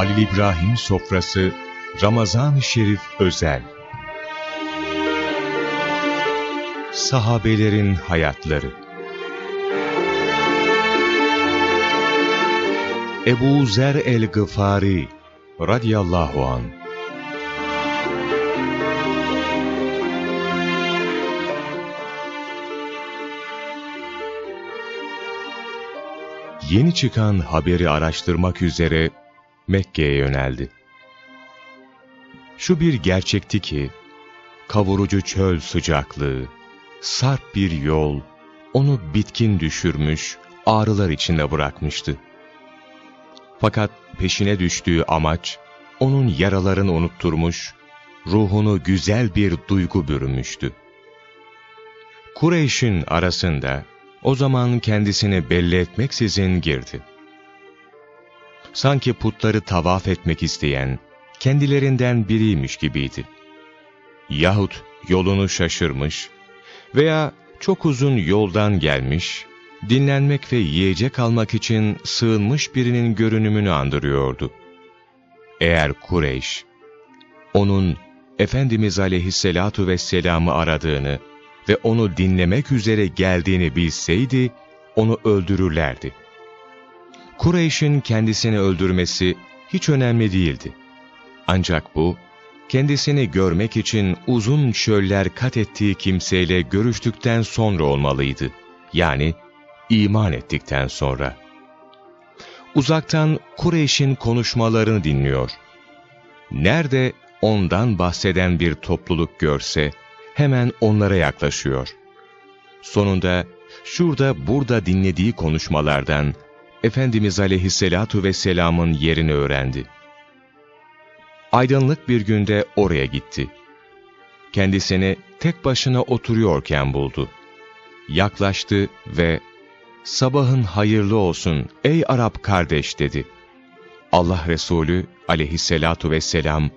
Halil İbrahim Sofrası Ramazan-ı Şerif Özel. Sahabelerin Hayatları. Ebu Zer el-Gıfari radıyallahu an. Yeni çıkan haberi araştırmak üzere Mekke'ye yöneldi. Şu bir gerçekti ki, kavurucu çöl sıcaklığı, sarp bir yol, onu bitkin düşürmüş, ağrılar içinde bırakmıştı. Fakat peşine düştüğü amaç, onun yaralarını unutturmuş, ruhunu güzel bir duygu bürümüştü. Kureyş'in arasında, o zaman kendisini belli etmeksizin girdi. Sanki putları tavaf etmek isteyen, kendilerinden biriymiş gibiydi. Yahut yolunu şaşırmış veya çok uzun yoldan gelmiş, dinlenmek ve yiyecek almak için sığınmış birinin görünümünü andırıyordu. Eğer Kureyş, onun Efendimiz aleyhisselatu vesselam'ı aradığını ve onu dinlemek üzere geldiğini bilseydi, onu öldürürlerdi. Kureyş'in kendisini öldürmesi hiç önemli değildi. Ancak bu, kendisini görmek için uzun çöller kat ettiği kimseyle görüştükten sonra olmalıydı. Yani iman ettikten sonra. Uzaktan Kureyş'in konuşmalarını dinliyor. Nerede ondan bahseden bir topluluk görse, hemen onlara yaklaşıyor. Sonunda şurada burada dinlediği konuşmalardan Efendimiz aleyhisselatu vesselamın yerini öğrendi. Aydınlık bir günde oraya gitti. Kendisini tek başına oturuyorken buldu. Yaklaştı ve ''Sabahın hayırlı olsun ey Arap kardeş'' dedi. Allah Resulü aleyhisselatu vesselam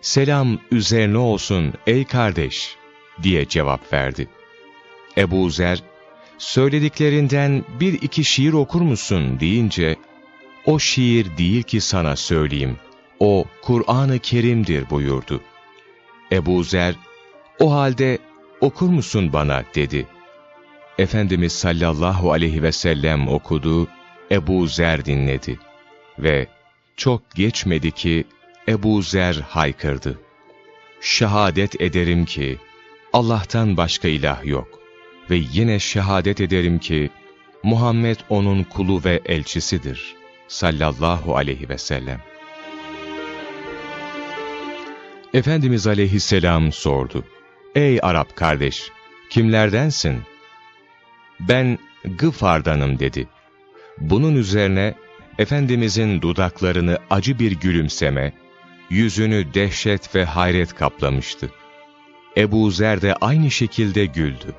''Selam üzerine olsun ey kardeş'' diye cevap verdi. Ebu Zer, söylediklerinden bir iki şiir okur musun deyince, o şiir değil ki sana söyleyeyim, o Kur'an-ı Kerim'dir buyurdu. Ebu Zer, o halde okur musun bana dedi. Efendimiz sallallahu aleyhi ve sellem okudu, Ebu Zer dinledi. Ve çok geçmedi ki Ebu Zer haykırdı. Şehadet ederim ki Allah'tan başka ilah yok ve yine şehadet ederim ki Muhammed onun kulu ve elçisidir sallallahu aleyhi ve sellem. Efendimiz aleyhisselam sordu. Ey Arap kardeş, kimlerdensin? Ben Gıfar'danım dedi. Bunun üzerine Efendimizin dudaklarını acı bir gülümseme, yüzünü dehşet ve hayret kaplamıştı. Ebu Zer de aynı şekilde güldü.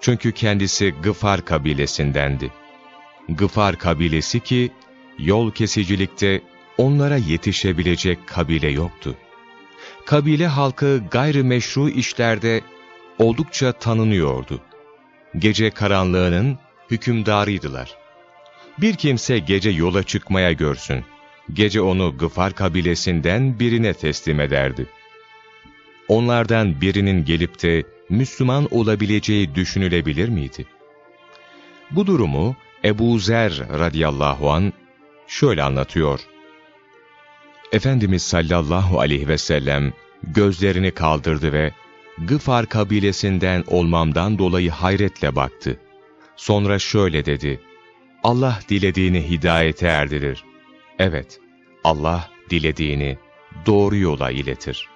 Çünkü kendisi Gıfar kabilesindendi. Gıfar kabilesi ki, yol kesicilikte onlara yetişebilecek kabile yoktu. Kabile halkı gayrimeşru işlerde oldukça tanınıyordu. Gece karanlığının hükümdarıydılar. Bir kimse gece yola çıkmaya görsün, gece onu Gıfar kabilesinden birine teslim ederdi. Onlardan birinin gelip de Müslüman olabileceği düşünülebilir miydi? Bu durumu Ebu Zer radıyallahu an şöyle anlatıyor. Efendimiz sallallahu aleyhi ve sellem gözlerini kaldırdı ve Gıfar kabilesinden olmamdan dolayı hayretle baktı. Sonra şöyle dedi, Allah dilediğini hidayete erdirir. Evet, Allah dilediğini doğru yola iletir.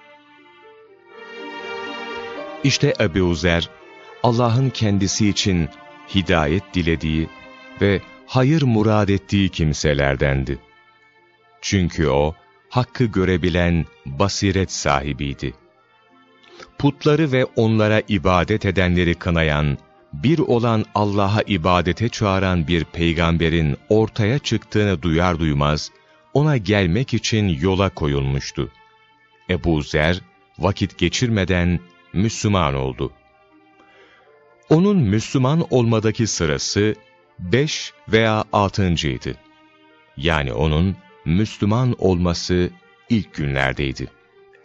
İşte Ebu Zer, Allah'ın kendisi için hidayet dilediği ve hayır murad ettiği kimselerdendi. Çünkü o, hakkı görebilen basiret sahibiydi. Putları ve onlara ibadet edenleri kınayan, bir olan Allah'a ibadete çağıran bir peygamberin ortaya çıktığını duyar duymaz, ona gelmek için yola koyulmuştu. Ebu Zer, vakit geçirmeden Müslüman oldu. Onun Müslüman olmadaki sırası beş veya altıncıydı. Yani onun Müslüman olması ilk günlerdeydi.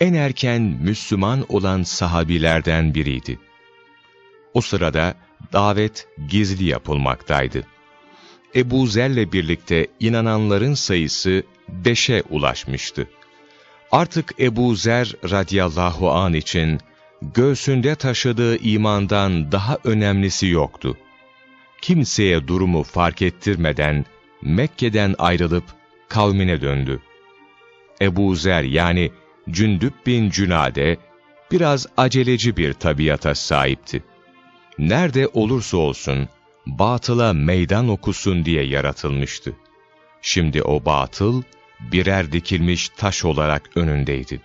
En erken Müslüman olan sahabilerden biriydi. O sırada davet gizli yapılmaktaydı. Ebu Zer'le birlikte inananların sayısı beşe ulaşmıştı. Artık Ebu Zer radıyallahu an için göğsünde taşıdığı imandan daha önemlisi yoktu. Kimseye durumu fark ettirmeden Mekke'den ayrılıp kavmine döndü. Ebu Zer yani Cündüb bin Cünade biraz aceleci bir tabiata sahipti. Nerede olursa olsun batıla meydan okusun diye yaratılmıştı. Şimdi o batıl birer dikilmiş taş olarak önündeydi.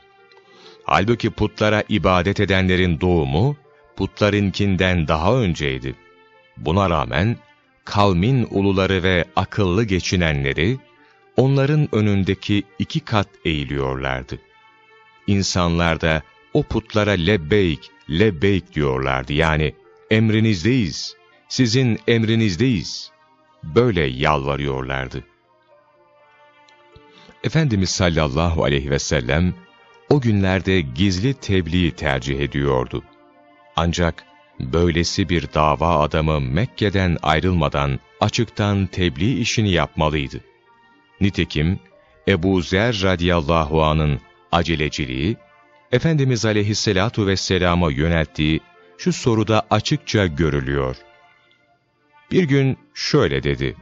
Halbuki putlara ibadet edenlerin doğumu putlarınkinden daha önceydi. Buna rağmen kavmin uluları ve akıllı geçinenleri onların önündeki iki kat eğiliyorlardı. İnsanlar da o putlara lebbeyk, lebbeyk diyorlardı. Yani emrinizdeyiz, sizin emrinizdeyiz. Böyle yalvarıyorlardı. Efendimiz sallallahu aleyhi ve sellem o günlerde gizli tebliği tercih ediyordu. Ancak böylesi bir dava adamı Mekke'den ayrılmadan açıktan tebliğ işini yapmalıydı. Nitekim Ebu Zer radıyallahu anın aceleciliği, Efendimiz aleyhisselatu vesselama yönelttiği şu soruda açıkça görülüyor. Bir gün şöyle dedi,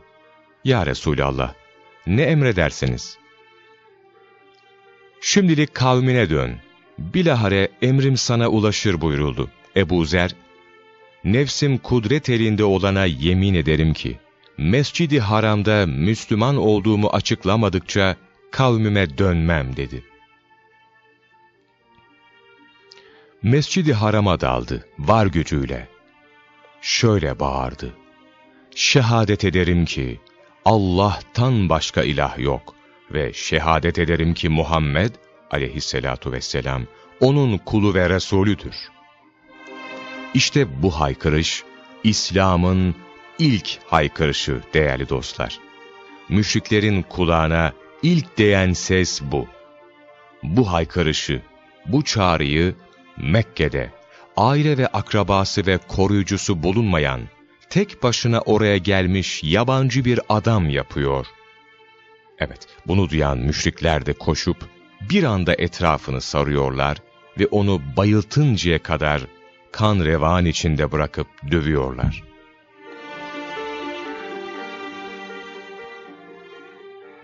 Ya Resulallah, ne emredersiniz? Şimdilik kavmine dön, bilahare emrim sana ulaşır buyuruldu. Ebu Zer, Nefsim kudret elinde olana yemin ederim ki, Mescidi Haram'da Müslüman olduğumu açıklamadıkça kavmime dönmem dedi. Mescidi Haram'a daldı, var gücüyle. Şöyle bağırdı. Şehadet ederim ki, Allah'tan başka ilah yok ve şehadet ederim ki Muhammed aleyhisselatu vesselam, onun kulu ve Resulüdür. İşte bu haykırış, İslam'ın ilk haykırışı değerli dostlar. Müşriklerin kulağına ilk değen ses bu. Bu haykırışı, bu çağrıyı Mekke'de aile ve akrabası ve koruyucusu bulunmayan, tek başına oraya gelmiş yabancı bir adam yapıyor. Evet, bunu duyan müşrikler de koşup bir anda etrafını sarıyorlar ve onu bayıltıncaya kadar kan revan içinde bırakıp dövüyorlar.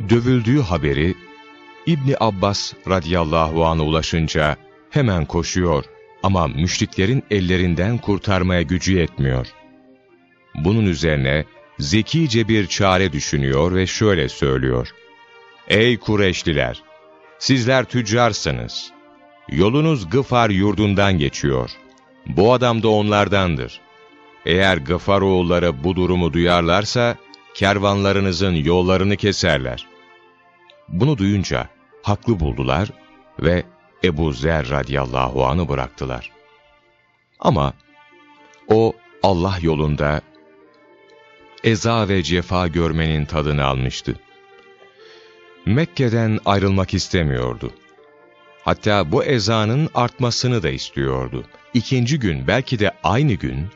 Dövüldüğü haberi İbni Abbas radıyallahu an'a ulaşınca hemen koşuyor ama müşriklerin ellerinden kurtarmaya gücü yetmiyor. Bunun üzerine zekice bir çare düşünüyor ve şöyle söylüyor. Ey Kureşliler! Sizler tüccarsınız. Yolunuz Gıfar yurdundan geçiyor. Bu adam da onlardandır. Eğer Gıfar oğulları bu durumu duyarlarsa, kervanlarınızın yollarını keserler. Bunu duyunca haklı buldular ve Ebu Zer radıyallahu anı bıraktılar. Ama o Allah yolunda eza ve cefa görmenin tadını almıştı. Mekke'den ayrılmak istemiyordu. Hatta bu ezanın artmasını da istiyordu. İkinci gün belki de aynı gün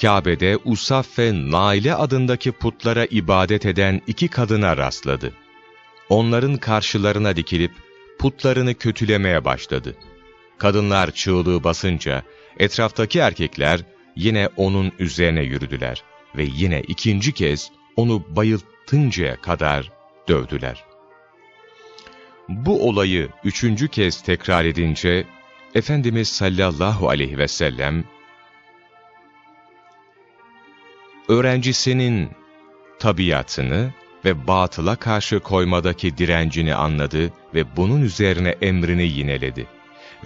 Kabe'de Usaf ve Naile adındaki putlara ibadet eden iki kadına rastladı. Onların karşılarına dikilip putlarını kötülemeye başladı. Kadınlar çığlığı basınca etraftaki erkekler yine onun üzerine yürüdüler ve yine ikinci kez onu bayıltıncaya kadar dövdüler. Bu olayı üçüncü kez tekrar edince Efendimiz sallallahu aleyhi ve sellem öğrencisinin tabiatını ve batıla karşı koymadaki direncini anladı ve bunun üzerine emrini yineledi.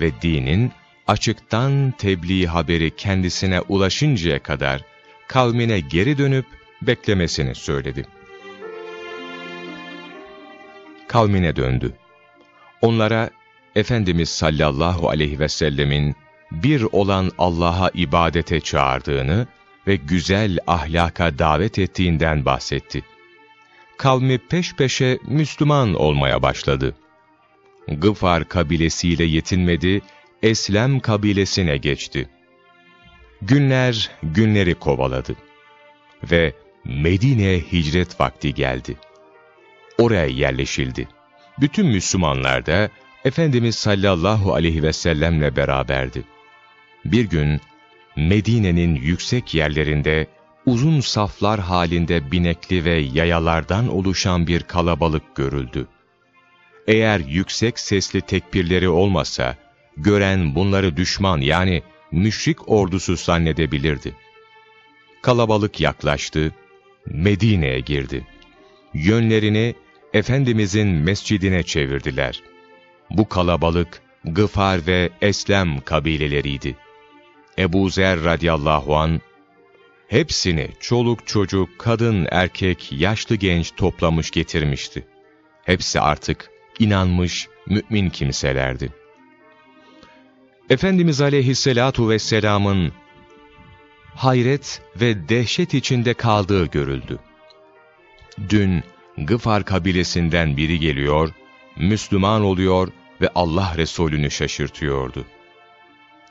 Ve dinin açıktan tebliğ haberi kendisine ulaşıncaya kadar kavmine geri dönüp beklemesini söyledi. Kavmine döndü. Onlara Efendimiz sallallahu aleyhi ve sellemin bir olan Allah'a ibadete çağırdığını ve güzel ahlaka davet ettiğinden bahsetti kavmi peş peşe Müslüman olmaya başladı. Gıfar kabilesiyle yetinmedi, Eslem kabilesine geçti. Günler günleri kovaladı. Ve Medine'ye hicret vakti geldi. Oraya yerleşildi. Bütün Müslümanlar da Efendimiz sallallahu aleyhi ve sellemle beraberdi. Bir gün Medine'nin yüksek yerlerinde uzun saflar halinde binekli ve yayalardan oluşan bir kalabalık görüldü. Eğer yüksek sesli tekbirleri olmasa, gören bunları düşman yani müşrik ordusu zannedebilirdi. Kalabalık yaklaştı, Medine'ye girdi. Yönlerini Efendimizin mescidine çevirdiler. Bu kalabalık Gıfar ve Eslem kabileleriydi. Ebu Zer radıyallahu an hepsini çoluk çocuk, kadın, erkek, yaşlı genç toplamış getirmişti. Hepsi artık inanmış mümin kimselerdi. Efendimiz aleyhisselatu vesselamın hayret ve dehşet içinde kaldığı görüldü. Dün Gıfar kabilesinden biri geliyor, Müslüman oluyor ve Allah Resulünü şaşırtıyordu.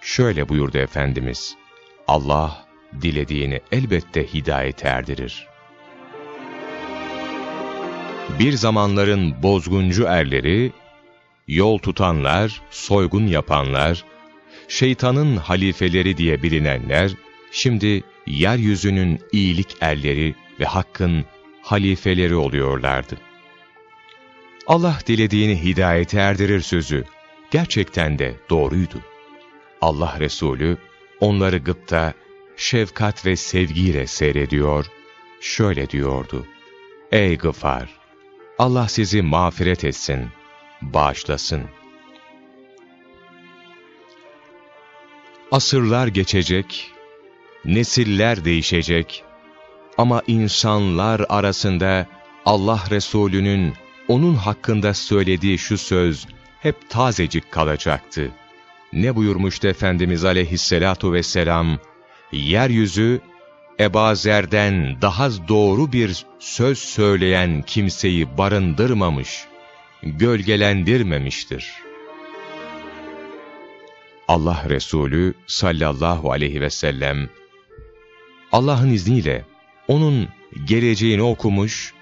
Şöyle buyurdu Efendimiz, Allah dilediğini elbette hidayet erdirir. Bir zamanların bozguncu erleri, yol tutanlar, soygun yapanlar, şeytanın halifeleri diye bilinenler, şimdi yeryüzünün iyilik erleri ve hakkın halifeleri oluyorlardı. Allah dilediğini hidayete erdirir sözü gerçekten de doğruydu. Allah Resulü onları gıpta, şefkat ve sevgiyle seyrediyor, şöyle diyordu. Ey Gıfar! Allah sizi mağfiret etsin, bağışlasın. Asırlar geçecek, nesiller değişecek ama insanlar arasında Allah Resulü'nün onun hakkında söylediği şu söz hep tazecik kalacaktı. Ne buyurmuştu Efendimiz aleyhissalatu vesselam? Yeryüzü, Ebazer'den daha doğru bir söz söyleyen kimseyi barındırmamış, gölgelendirmemiştir. Allah Resulü sallallahu aleyhi ve sellem, Allah'ın izniyle onun geleceğini okumuş,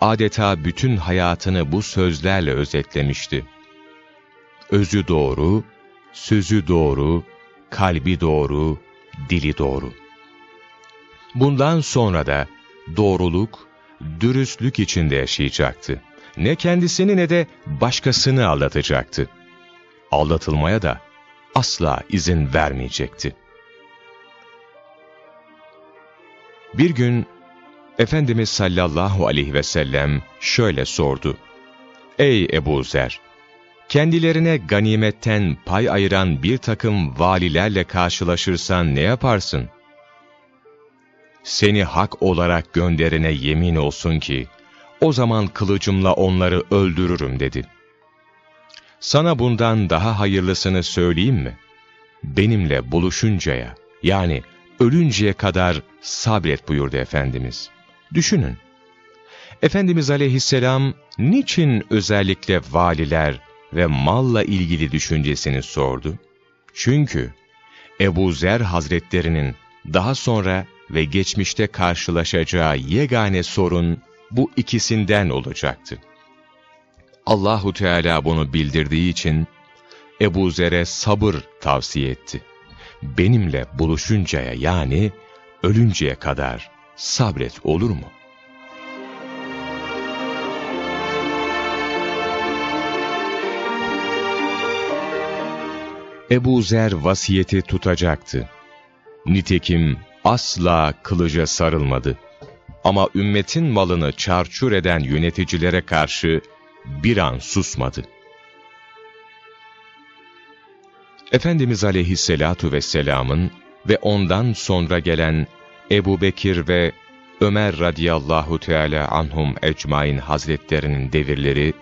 adeta bütün hayatını bu sözlerle özetlemişti. Özü doğru, sözü doğru, kalbi doğru, dili doğru. Bundan sonra da doğruluk, dürüstlük içinde yaşayacaktı. Ne kendisini ne de başkasını aldatacaktı. Aldatılmaya da asla izin vermeyecekti. Bir gün Efendimiz sallallahu aleyhi ve sellem şöyle sordu. Ey Ebu Zer! Kendilerine ganimetten pay ayıran bir takım valilerle karşılaşırsan ne yaparsın? Seni hak olarak gönderene yemin olsun ki, o zaman kılıcımla onları öldürürüm dedi. Sana bundan daha hayırlısını söyleyeyim mi? Benimle buluşuncaya, yani ölünceye kadar sabret buyurdu Efendimiz. Düşünün. Efendimiz aleyhisselam niçin özellikle valiler ve malla ilgili düşüncesini sordu? Çünkü Ebu Zer Hazretlerinin daha sonra ve geçmişte karşılaşacağı yegane sorun bu ikisinden olacaktı. Allahu Teala bunu bildirdiği için Ebu Zer'e sabır tavsiye etti. Benimle buluşuncaya yani ölünceye kadar sabret olur mu? Ebu Zer vasiyeti tutacaktı. Nitekim asla kılıca sarılmadı. Ama ümmetin malını çarçur eden yöneticilere karşı bir an susmadı. Efendimiz aleyhisselatu vesselamın ve ondan sonra gelen Ebu Bekir ve Ömer radıyallahu teala anhum ecmain hazretlerinin devirleri,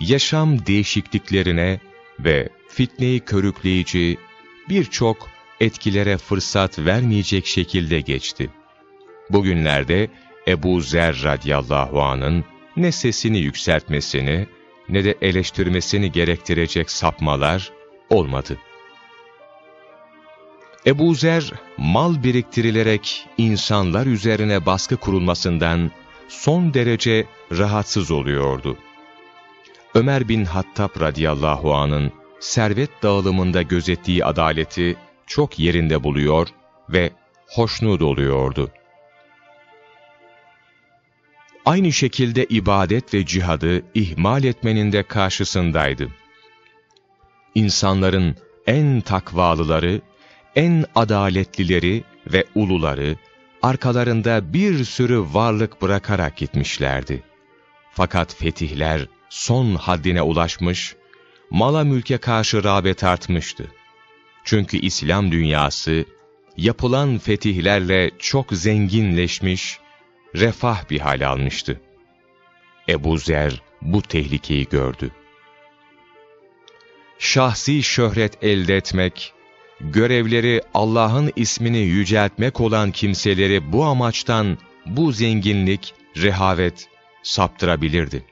yaşam değişikliklerine ve fitneyi körükleyici birçok etkilere fırsat vermeyecek şekilde geçti. Bugünlerde Ebu Zer radıyallahu anın ne sesini yükseltmesini ne de eleştirmesini gerektirecek sapmalar olmadı. Ebu Zer, mal biriktirilerek insanlar üzerine baskı kurulmasından son derece rahatsız oluyordu. Ömer bin Hattab radıyallahu anın servet dağılımında gözettiği adaleti çok yerinde buluyor ve hoşnut oluyordu. Aynı şekilde ibadet ve cihadı ihmal etmenin de karşısındaydı. İnsanların en takvalıları, en adaletlileri ve uluları arkalarında bir sürü varlık bırakarak gitmişlerdi. Fakat fetihler son haddine ulaşmış, mala mülke karşı rağbet artmıştı. Çünkü İslam dünyası yapılan fetihlerle çok zenginleşmiş, refah bir hal almıştı. Ebu Zer bu tehlikeyi gördü. Şahsi şöhret elde etmek, görevleri Allah'ın ismini yüceltmek olan kimseleri bu amaçtan bu zenginlik, rehavet saptırabilirdi.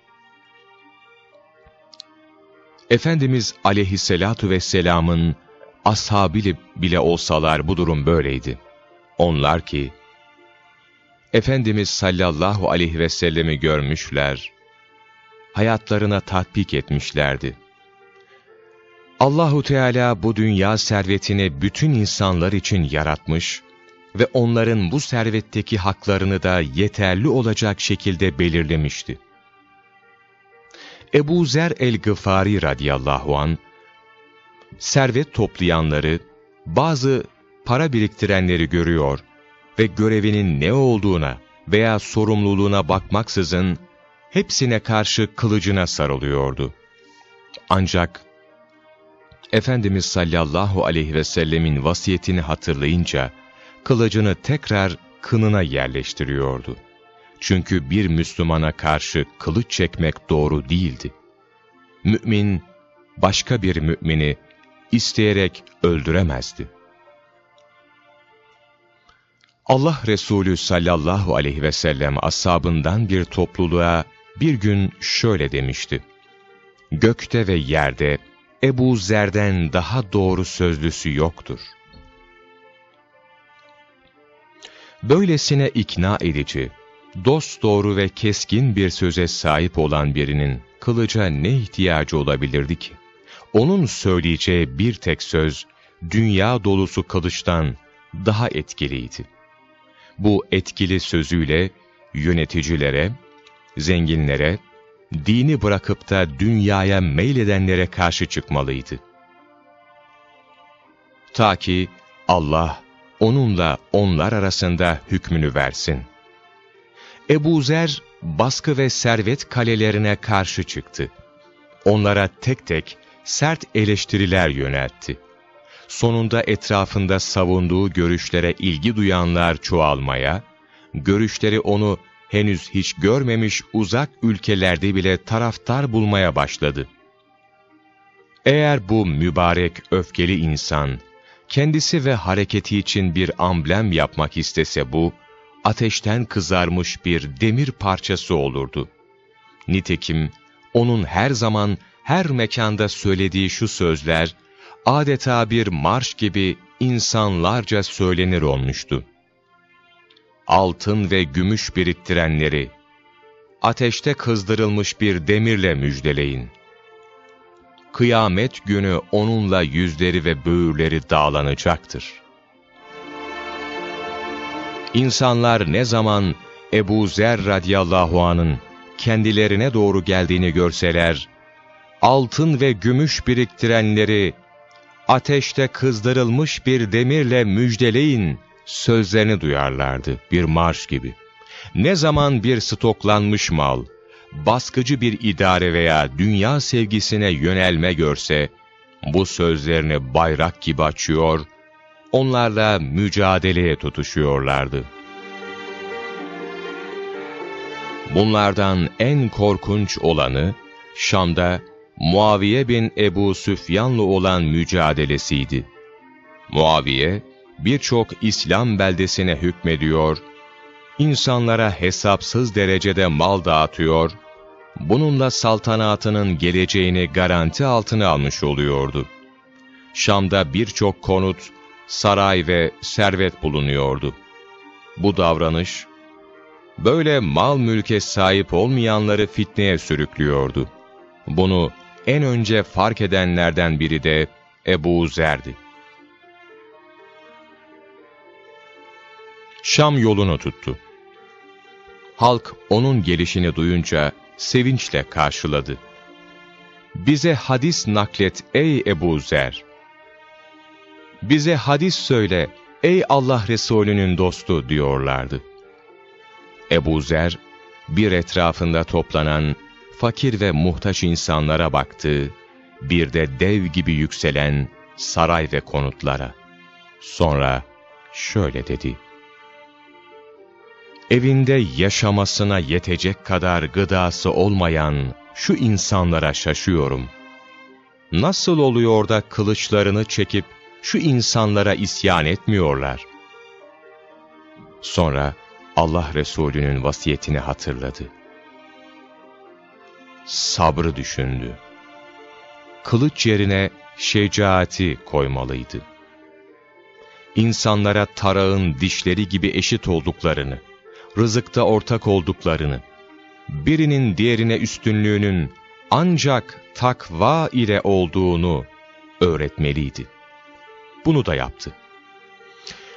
Efendimiz aleyhisselatu vesselamın ashabili bile olsalar bu durum böyleydi. Onlar ki, Efendimiz sallallahu aleyhi ve sellemi görmüşler, hayatlarına tatbik etmişlerdi. Allahu Teala bu dünya servetini bütün insanlar için yaratmış ve onların bu servetteki haklarını da yeterli olacak şekilde belirlemişti. Ebu Zer el-Gıfari radıyallahu an servet toplayanları, bazı para biriktirenleri görüyor ve görevinin ne olduğuna veya sorumluluğuna bakmaksızın hepsine karşı kılıcına sarılıyordu. Ancak Efendimiz sallallahu aleyhi ve sellemin vasiyetini hatırlayınca kılıcını tekrar kınına yerleştiriyordu. Çünkü bir Müslümana karşı kılıç çekmek doğru değildi. Mümin, başka bir mümini isteyerek öldüremezdi. Allah Resulü sallallahu aleyhi ve sellem ashabından bir topluluğa bir gün şöyle demişti. Gökte ve yerde Ebu Zer'den daha doğru sözlüsü yoktur. Böylesine ikna edici, dost doğru ve keskin bir söze sahip olan birinin kılıca ne ihtiyacı olabilirdi ki? Onun söyleyeceği bir tek söz, dünya dolusu kılıçtan daha etkiliydi. Bu etkili sözüyle yöneticilere, zenginlere, dini bırakıp da dünyaya meyledenlere karşı çıkmalıydı. Ta ki Allah onunla onlar arasında hükmünü versin. Ebu Zer baskı ve servet kalelerine karşı çıktı. Onlara tek tek sert eleştiriler yöneltti. Sonunda etrafında savunduğu görüşlere ilgi duyanlar çoğalmaya, görüşleri onu henüz hiç görmemiş uzak ülkelerde bile taraftar bulmaya başladı. Eğer bu mübarek öfkeli insan, kendisi ve hareketi için bir amblem yapmak istese bu, ateşten kızarmış bir demir parçası olurdu. Nitekim onun her zaman her mekanda söylediği şu sözler, adeta bir marş gibi insanlarca söylenir olmuştu. Altın ve gümüş biriktirenleri, ateşte kızdırılmış bir demirle müjdeleyin. Kıyamet günü onunla yüzleri ve böğürleri dağlanacaktır. İnsanlar ne zaman Ebu Zer radıyallahu anın kendilerine doğru geldiğini görseler, altın ve gümüş biriktirenleri ateşte kızdırılmış bir demirle müjdeleyin sözlerini duyarlardı bir marş gibi. Ne zaman bir stoklanmış mal, baskıcı bir idare veya dünya sevgisine yönelme görse, bu sözlerini bayrak gibi açıyor, onlarla mücadeleye tutuşuyorlardı. Bunlardan en korkunç olanı, Şam'da Muaviye bin Ebu Süfyan'la olan mücadelesiydi. Muaviye, birçok İslam beldesine hükmediyor, insanlara hesapsız derecede mal dağıtıyor bununla saltanatının geleceğini garanti altına almış oluyordu. Şam'da birçok konut, saray ve servet bulunuyordu. Bu davranış, böyle mal mülke sahip olmayanları fitneye sürüklüyordu. Bunu en önce fark edenlerden biri de Ebu Zer'di. Şam yolunu tuttu. Halk onun gelişini duyunca sevinçle karşıladı. Bize hadis naklet ey Ebu Zer. Bize hadis söyle ey Allah Resulü'nün dostu diyorlardı. Ebu Zer, bir etrafında toplanan fakir ve muhtaç insanlara baktı, bir de dev gibi yükselen saray ve konutlara. Sonra şöyle dedi. Evinde yaşamasına yetecek kadar gıdası olmayan şu insanlara şaşıyorum. Nasıl oluyor da kılıçlarını çekip şu insanlara isyan etmiyorlar? Sonra Allah Resulü'nün vasiyetini hatırladı. Sabrı düşündü. Kılıç yerine şecaati koymalıydı. İnsanlara tarağın dişleri gibi eşit olduklarını, rızıkta ortak olduklarını, birinin diğerine üstünlüğünün ancak takva ile olduğunu öğretmeliydi. Bunu da yaptı.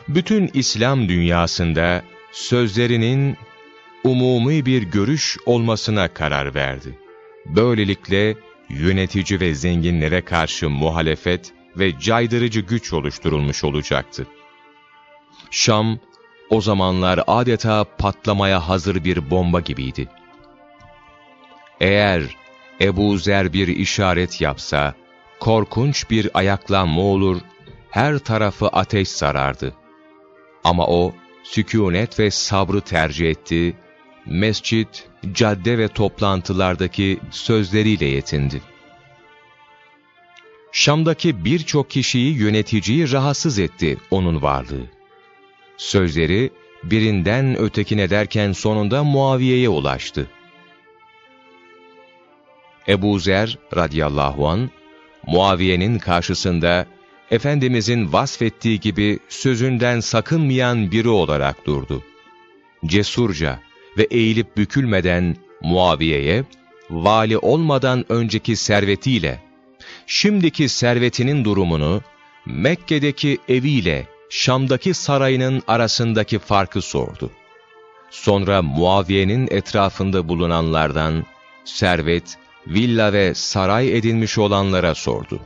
Bütün İslam dünyasında sözlerinin umumi bir görüş olmasına karar verdi. Böylelikle yönetici ve zenginlere karşı muhalefet ve caydırıcı güç oluşturulmuş olacaktı. Şam, o zamanlar adeta patlamaya hazır bir bomba gibiydi. Eğer Ebu Zer bir işaret yapsa, korkunç bir ayaklanma olur, her tarafı ateş sarardı. Ama o, sükunet ve sabrı tercih etti, mescit, cadde ve toplantılardaki sözleriyle yetindi. Şam'daki birçok kişiyi yöneticiyi rahatsız etti onun varlığı. Sözleri birinden ötekine derken sonunda Muaviye'ye ulaştı. Ebu Zer radıyallahu an Muaviye'nin karşısında Efendimizin vasfettiği gibi sözünden sakınmayan biri olarak durdu. Cesurca ve eğilip bükülmeden Muaviye'ye, vali olmadan önceki servetiyle, şimdiki servetinin durumunu, Mekke'deki eviyle Şam'daki sarayının arasındaki farkı sordu. Sonra Muaviye'nin etrafında bulunanlardan, servet, villa ve saray edinmiş olanlara sordu.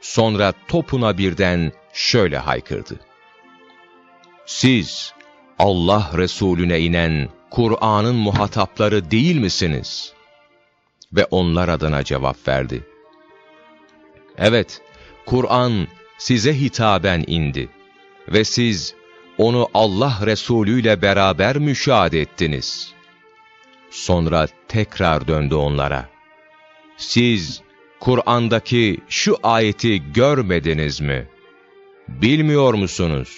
Sonra topuna birden şöyle haykırdı. Siz Allah Resulüne inen Kur'an'ın muhatapları değil misiniz? Ve onlar adına cevap verdi. Evet, Kur'an size hitaben indi ve siz onu Allah Resulü ile beraber müşahede ettiniz. Sonra tekrar döndü onlara. Siz Kur'an'daki şu ayeti görmediniz mi? Bilmiyor musunuz?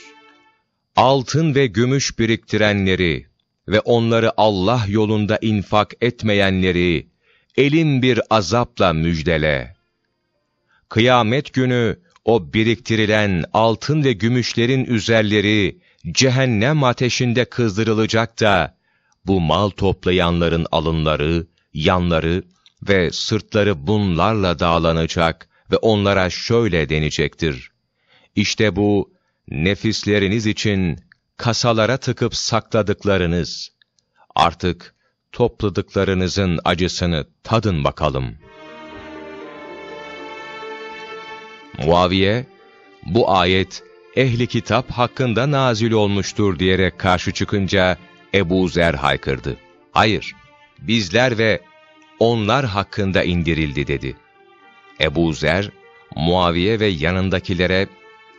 Altın ve gümüş biriktirenleri ve onları Allah yolunda infak etmeyenleri elin bir azapla müjdele. Kıyamet günü o biriktirilen altın ve gümüşlerin üzerleri cehennem ateşinde kızdırılacak da, bu mal toplayanların alınları, yanları ve sırtları bunlarla dağlanacak ve onlara şöyle denecektir. İşte bu, nefisleriniz için kasalara tıkıp sakladıklarınız. Artık topladıklarınızın acısını tadın bakalım.'' Muaviye, bu ayet ehli kitap hakkında nazil olmuştur diyerek karşı çıkınca Ebu Zer haykırdı. Hayır, bizler ve onlar hakkında indirildi dedi. Ebu Zer, Muaviye ve yanındakilere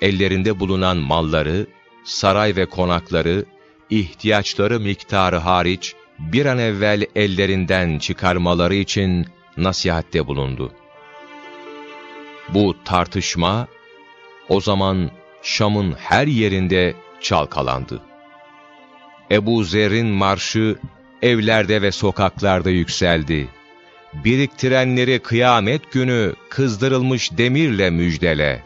ellerinde bulunan malları, saray ve konakları, ihtiyaçları miktarı hariç bir an evvel ellerinden çıkarmaları için nasihatte bulundu. Bu tartışma o zaman Şam'ın her yerinde çalkalandı. Ebu Zer'in marşı evlerde ve sokaklarda yükseldi. biriktirenleri kıyamet günü kızdırılmış demirle müjdele.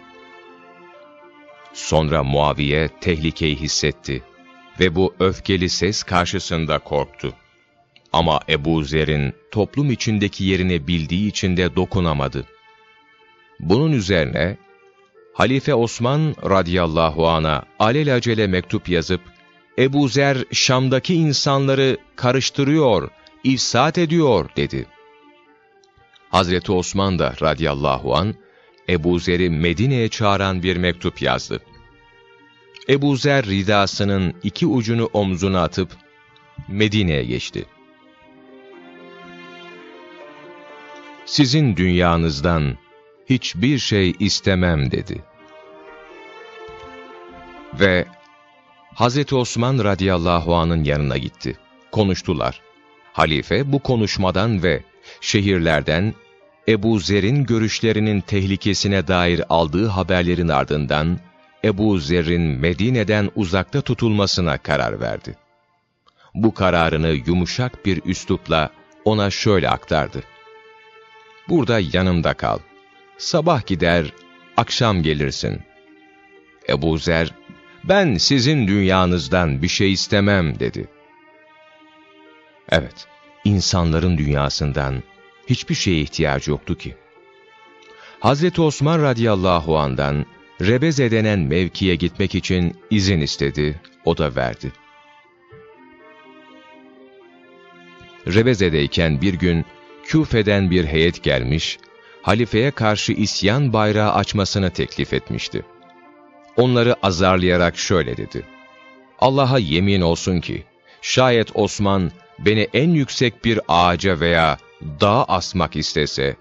Sonra Muaviye tehlikeyi hissetti ve bu öfkeli ses karşısında korktu. Ama Ebu Zer'in toplum içindeki yerini bildiği için de dokunamadı. Bunun üzerine Halife Osman radıyallahu ana alelacele mektup yazıp Ebu Zer Şam'daki insanları karıştırıyor, ifsat ediyor dedi. Hazreti Osman da radıyallahu an Ebu Zer'i Medine'ye çağıran bir mektup yazdı. Ebu Zer ridasının iki ucunu omzuna atıp Medine'ye geçti. Sizin dünyanızdan hiçbir şey istemem dedi. Ve Hazreti Osman radıyallahu anın yanına gitti. Konuştular. Halife bu konuşmadan ve şehirlerden Ebu Zer'in görüşlerinin tehlikesine dair aldığı haberlerin ardından Ebu Zer'in Medine'den uzakta tutulmasına karar verdi. Bu kararını yumuşak bir üslupla ona şöyle aktardı. Burada yanımda kal. Sabah gider, akşam gelirsin. Ebu Zer, ben sizin dünyanızdan bir şey istemem dedi. Evet, insanların dünyasından hiçbir şeye ihtiyacı yoktu ki. Hazreti Osman radıyallahu andan Rebeze denen mevkiye gitmek için izin istedi, o da verdi. Rebeze'deyken bir gün Küfe'den bir heyet gelmiş, halifeye karşı isyan bayrağı açmasını teklif etmişti. Onları azarlayarak şöyle dedi. Allah'a yemin olsun ki, şayet Osman beni en yüksek bir ağaca veya dağa asmak istese,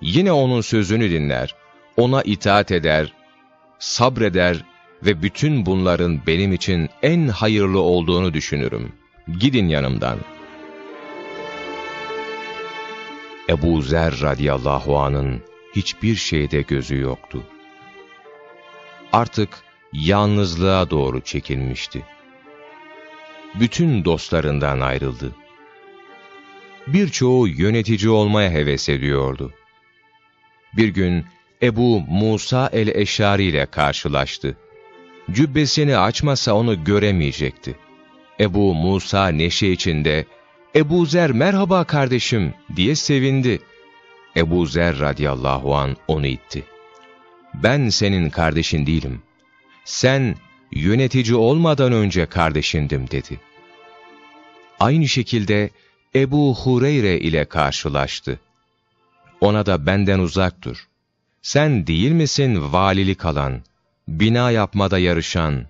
yine onun sözünü dinler, ona itaat eder, sabreder ve bütün bunların benim için en hayırlı olduğunu düşünürüm. Gidin yanımdan. Ebu Zer radıyallahu anın hiçbir şeyde gözü yoktu. Artık yalnızlığa doğru çekilmişti. Bütün dostlarından ayrıldı. Birçoğu yönetici olmaya heves ediyordu. Bir gün Ebu Musa el-Eşari ile karşılaştı. Cübbesini açmasa onu göremeyecekti. Ebu Musa neşe içinde, Ebu Zer merhaba kardeşim diye sevindi. Ebu Zer radıyallahu an onu itti. Ben senin kardeşin değilim. Sen yönetici olmadan önce kardeşindim dedi. Aynı şekilde Ebu Hureyre ile karşılaştı. Ona da benden uzak dur. Sen değil misin valilik alan, bina yapmada yarışan,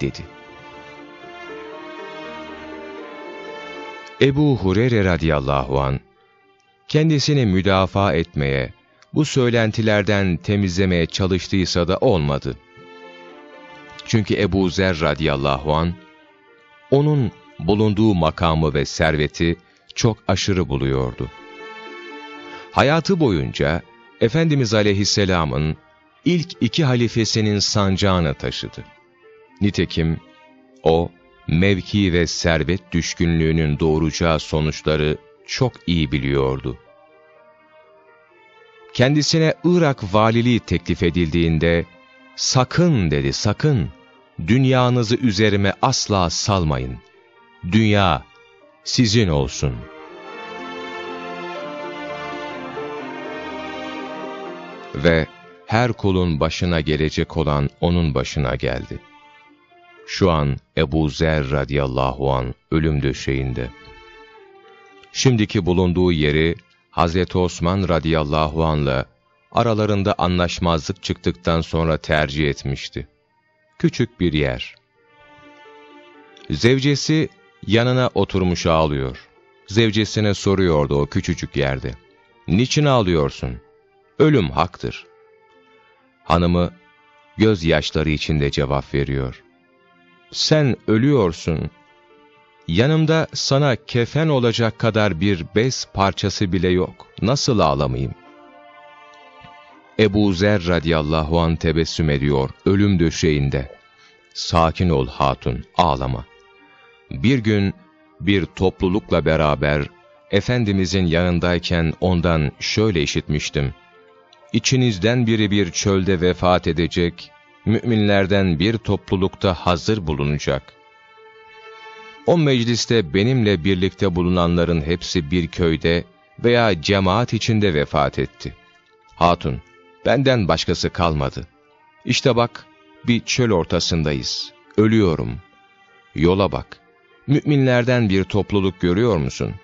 dedi. Ebu Hureyre radıyallahu an kendisini müdafaa etmeye, bu söylentilerden temizlemeye çalıştıysa da olmadı. Çünkü Ebu Zer radıyallahu an onun bulunduğu makamı ve serveti çok aşırı buluyordu. Hayatı boyunca Efendimiz aleyhisselamın ilk iki halifesinin sancağını taşıdı. Nitekim o, mevki ve servet düşkünlüğünün doğuracağı sonuçları çok iyi biliyordu. Kendisine Irak valiliği teklif edildiğinde, sakın dedi sakın, dünyanızı üzerime asla salmayın. Dünya sizin olsun. Ve her kulun başına gelecek olan onun başına geldi. Şu an Ebu Zer radıyallahu an ölüm döşeğinde. Şimdiki bulunduğu yeri Hazreti Osman radıyallahu anla aralarında anlaşmazlık çıktıktan sonra tercih etmişti. Küçük bir yer. Zevcesi yanına oturmuş ağlıyor. Zevcesine soruyordu o küçücük yerde. Niçin ağlıyorsun? Ölüm haktır. Hanımı gözyaşları içinde cevap veriyor. Sen ölüyorsun. Yanımda sana kefen olacak kadar bir bez parçası bile yok. Nasıl ağlamayayım? Ebu Zer radıyallahu an tebessüm ediyor ölüm döşeğinde. Sakin ol hatun, ağlama. Bir gün bir toplulukla beraber Efendimizin yanındayken ondan şöyle işitmiştim. İçinizden biri bir çölde vefat edecek, müminlerden bir toplulukta hazır bulunacak. O mecliste benimle birlikte bulunanların hepsi bir köyde veya cemaat içinde vefat etti. Hatun, benden başkası kalmadı. İşte bak, bir çöl ortasındayız. Ölüyorum. Yola bak. Müminlerden bir topluluk görüyor musun?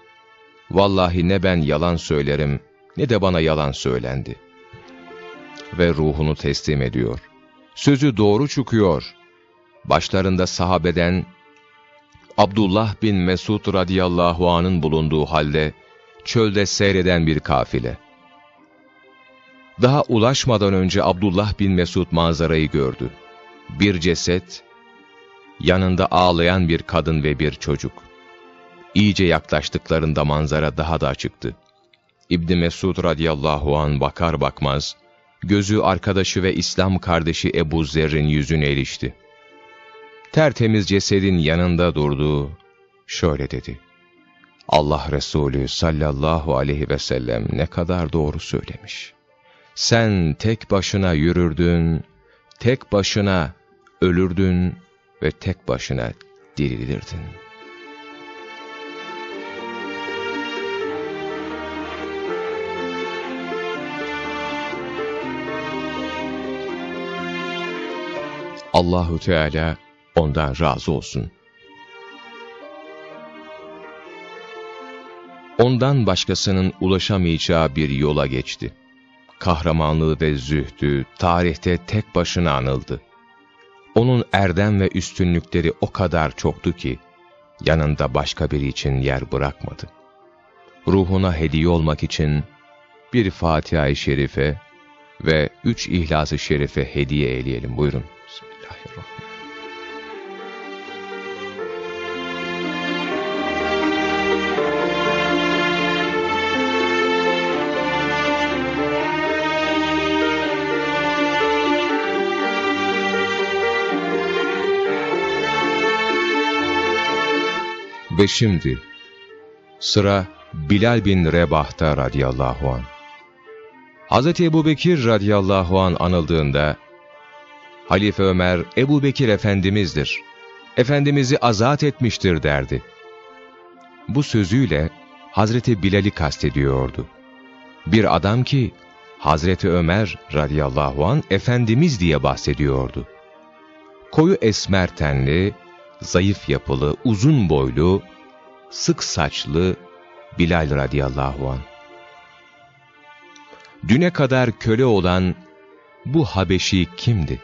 Vallahi ne ben yalan söylerim, ne de bana yalan söylendi. Ve ruhunu teslim ediyor. Sözü doğru çıkıyor. Başlarında sahabeden Abdullah bin Mesud radıyallahu anın bulunduğu halde çölde seyreden bir kafile. Daha ulaşmadan önce Abdullah bin Mesud manzarayı gördü. Bir ceset, yanında ağlayan bir kadın ve bir çocuk. İyice yaklaştıklarında manzara daha da açıktı. İbni Mesud radıyallahu an bakar bakmaz, gözü arkadaşı ve İslam kardeşi Ebu Zer'in yüzüne erişti. Tertemiz cesedin yanında durdu, şöyle dedi. Allah Resulü sallallahu aleyhi ve sellem ne kadar doğru söylemiş. Sen tek başına yürürdün, tek başına ölürdün ve tek başına dirilirdin. Allahu Teala ondan razı olsun. Ondan başkasının ulaşamayacağı bir yola geçti. Kahramanlığı ve zühdü tarihte tek başına anıldı. Onun erdem ve üstünlükleri o kadar çoktu ki, yanında başka biri için yer bırakmadı. Ruhuna hediye olmak için bir Fatiha-i Şerife ve üç İhlas-ı Şerife hediye eyleyelim. Buyurun. Ve şimdi sıra Bilal bin Rebah'ta radıyallahu an. Hz. Ebu Bekir radıyallahu an anıldığında, Halife Ömer, Ebu Bekir Efendimiz'dir, Efendimiz'i azat etmiştir derdi. Bu sözüyle Hazreti Bilal'i kastediyordu. Bir adam ki, Hazreti Ömer radıyallahu an Efendimiz diye bahsediyordu. Koyu esmer tenli, zayıf yapılı, uzun boylu, sık saçlı Bilal radıyallahu an. Düne kadar köle olan bu Habeşi kimdi?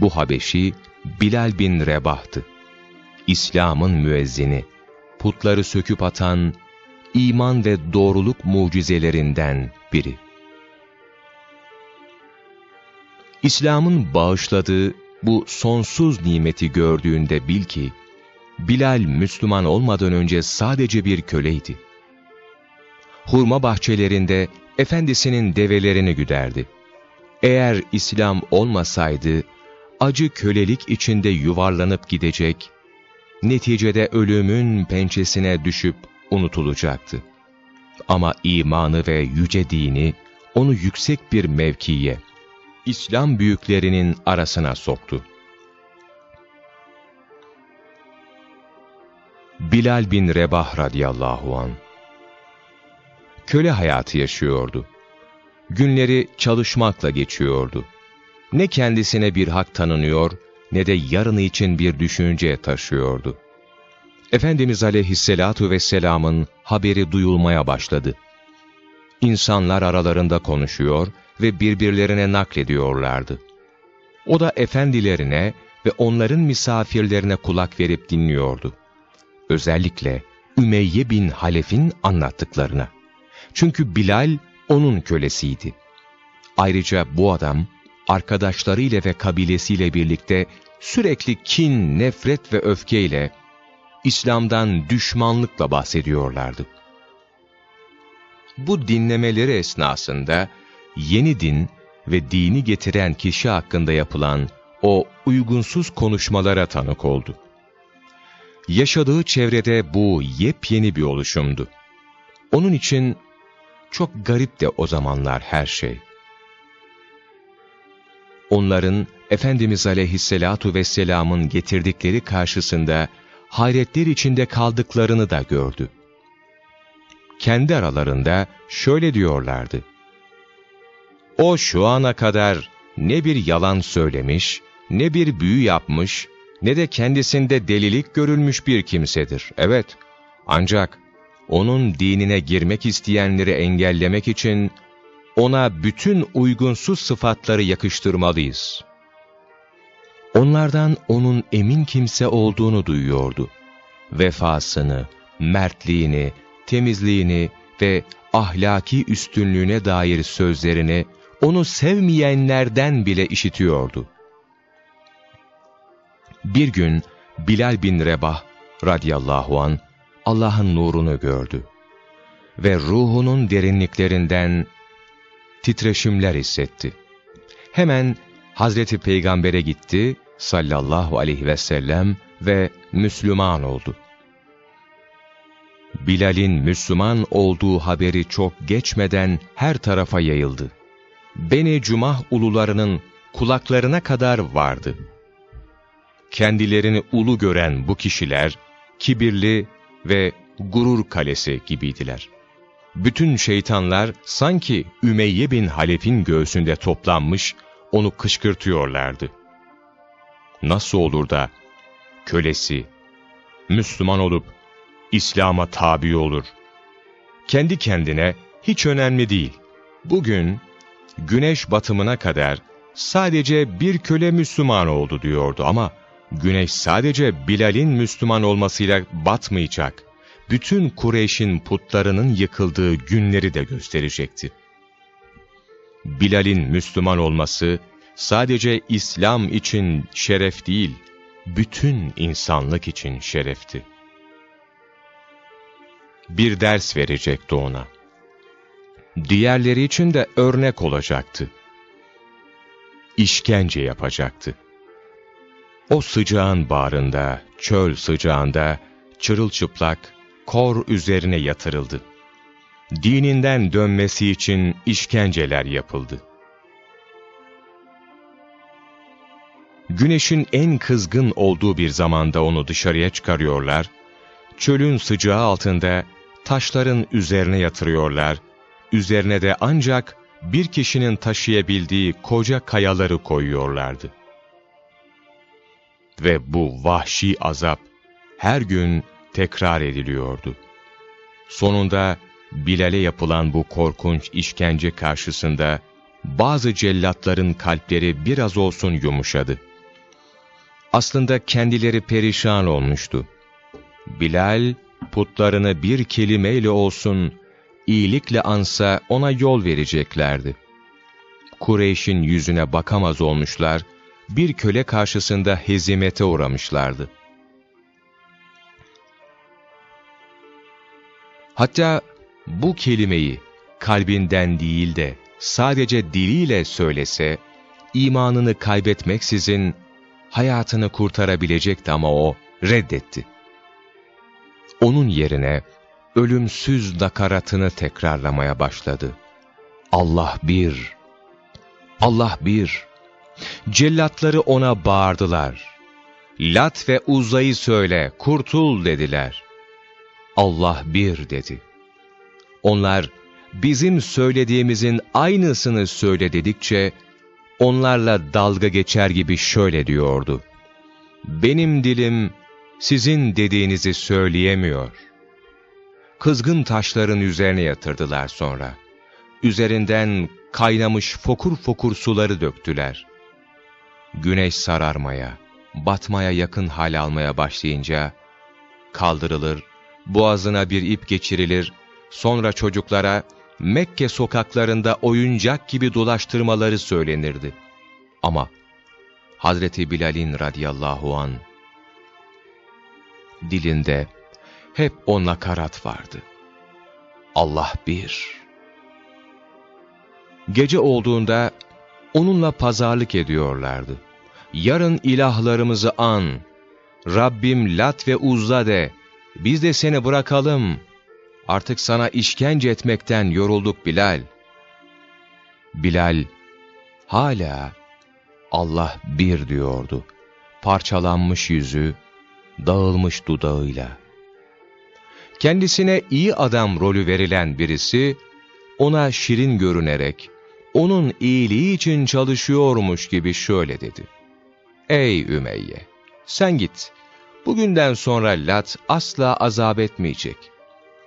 Bu Habeşi Bilal bin Rebah'tı. İslam'ın müezzini, putları söküp atan, iman ve doğruluk mucizelerinden biri. İslam'ın bağışladığı bu sonsuz nimeti gördüğünde bil ki, Bilal Müslüman olmadan önce sadece bir köleydi. Hurma bahçelerinde efendisinin develerini güderdi. Eğer İslam olmasaydı, acı kölelik içinde yuvarlanıp gidecek, neticede ölümün pençesine düşüp unutulacaktı. Ama imanı ve yüce dini onu yüksek bir mevkiye, İslam büyüklerinin arasına soktu. Bilal bin Rebah radıyallahu an. Köle hayatı yaşıyordu. Günleri çalışmakla geçiyordu. Ne kendisine bir hak tanınıyor, ne de yarını için bir düşünce taşıyordu. Efendimiz aleyhisselatu vesselamın haberi duyulmaya başladı. İnsanlar aralarında konuşuyor ve birbirlerine naklediyorlardı. O da efendilerine ve onların misafirlerine kulak verip dinliyordu. Özellikle Ümeyye bin Halef'in anlattıklarına. Çünkü Bilal onun kölesiydi. Ayrıca bu adam arkadaşlarıyla ve kabilesiyle birlikte sürekli kin, nefret ve öfkeyle İslam'dan düşmanlıkla bahsediyorlardı. Bu dinlemeleri esnasında yeni din ve dini getiren kişi hakkında yapılan o uygunsuz konuşmalara tanık oldu. Yaşadığı çevrede bu yepyeni bir oluşumdu. Onun için çok garip de o zamanlar her şey. Onların Efendimiz Aleyhisselatu Vesselam'ın getirdikleri karşısında hayretler içinde kaldıklarını da gördü. Kendi aralarında şöyle diyorlardı. O şu ana kadar ne bir yalan söylemiş, ne bir büyü yapmış, ne de kendisinde delilik görülmüş bir kimsedir. Evet, ancak onun dinine girmek isteyenleri engellemek için ona bütün uygunsuz sıfatları yakıştırmalıyız. Onlardan onun emin kimse olduğunu duyuyordu. Vefasını, mertliğini, temizliğini ve ahlaki üstünlüğüne dair sözlerini onu sevmeyenlerden bile işitiyordu. Bir gün Bilal bin Rebah radıyallahu an Allah'ın nurunu gördü ve ruhunun derinliklerinden titreşimler hissetti. Hemen Hazreti Peygamber'e gitti sallallahu aleyhi ve sellem ve Müslüman oldu. Bilal'in Müslüman olduğu haberi çok geçmeden her tarafa yayıldı. Beni Cumah ulularının kulaklarına kadar vardı. Kendilerini ulu gören bu kişiler, kibirli ve gurur kalesi gibiydiler. Bütün şeytanlar sanki Ümeyye bin Halef'in göğsünde toplanmış, onu kışkırtıyorlardı. Nasıl olur da kölesi, Müslüman olup İslam'a tabi olur? Kendi kendine hiç önemli değil. Bugün güneş batımına kadar sadece bir köle Müslüman oldu diyordu ama güneş sadece Bilal'in Müslüman olmasıyla batmayacak. Bütün Kureyş'in putlarının yıkıldığı günleri de gösterecekti. Bilal'in Müslüman olması sadece İslam için şeref değil, bütün insanlık için şerefti. Bir ders verecekti ona. Diğerleri için de örnek olacaktı. İşkence yapacaktı. O sıcağın bağrında, çöl sıcağında, çırılçıplak, kor üzerine yatırıldı. Dininden dönmesi için işkenceler yapıldı. Güneşin en kızgın olduğu bir zamanda onu dışarıya çıkarıyorlar, çölün sıcağı altında taşların üzerine yatırıyorlar, üzerine de ancak bir kişinin taşıyabildiği koca kayaları koyuyorlardı. Ve bu vahşi azap her gün tekrar ediliyordu. Sonunda Bilal'e yapılan bu korkunç işkence karşısında bazı cellatların kalpleri biraz olsun yumuşadı. Aslında kendileri perişan olmuştu. Bilal, putlarını bir kelimeyle olsun, iyilikle ansa ona yol vereceklerdi. Kureyş'in yüzüne bakamaz olmuşlar, bir köle karşısında hezimete uğramışlardı. Hatta bu kelimeyi kalbinden değil de sadece diliyle söylese, imanını kaybetmeksizin hayatını kurtarabilecekti ama o reddetti. Onun yerine ölümsüz nakaratını tekrarlamaya başladı. Allah bir, Allah bir. Cellatları ona bağırdılar. Lat ve Uzza'yı söyle, kurtul dediler. Allah bir dedi. Onlar bizim söylediğimizin aynısını söyle dedikçe, onlarla dalga geçer gibi şöyle diyordu. Benim dilim sizin dediğinizi söyleyemiyor. Kızgın taşların üzerine yatırdılar sonra. Üzerinden kaynamış fokur fokur suları döktüler. Güneş sararmaya, batmaya yakın hal almaya başlayınca, kaldırılır, boğazına bir ip geçirilir, sonra çocuklara Mekke sokaklarında oyuncak gibi dolaştırmaları söylenirdi. Ama Hazreti Bilal'in radıyallahu an dilinde hep o nakarat vardı. Allah bir. Gece olduğunda onunla pazarlık ediyorlardı. Yarın ilahlarımızı an, Rabbim Lat ve Uzza de, biz de seni bırakalım. artık sana işkence etmekten yorulduk Bilal. Bilal hala Allah bir diyordu. Parçalanmış yüzü, dağılmış dudağıyla. Kendisine iyi adam rolü verilen birisi, ona şirin görünerek, onun iyiliği için çalışıyormuş gibi şöyle dedi. Ey Ümeyye! Sen git. Bugünden sonra Lat asla azap etmeyecek.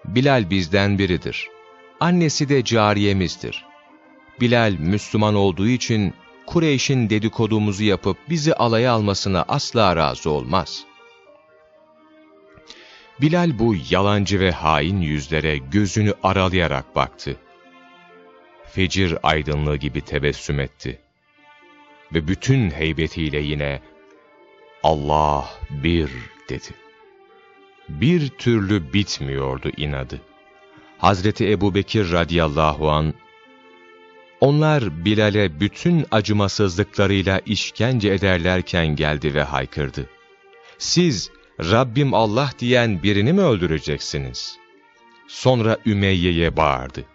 Bilal bizden biridir. Annesi de cariyemizdir. Bilal Müslüman olduğu için Kureyş'in dedikodumuzu yapıp bizi alaya almasına asla razı olmaz. Bilal bu yalancı ve hain yüzlere gözünü aralayarak baktı. Fecir aydınlığı gibi tebessüm etti. Ve bütün heybetiyle yine Allah bir dedi. Bir türlü bitmiyordu inadı. Hazreti Ebu Bekir radıyallahu an onlar Bilal'e bütün acımasızlıklarıyla işkence ederlerken geldi ve haykırdı. Siz Rabbim Allah diyen birini mi öldüreceksiniz? Sonra Ümeyye'ye bağırdı.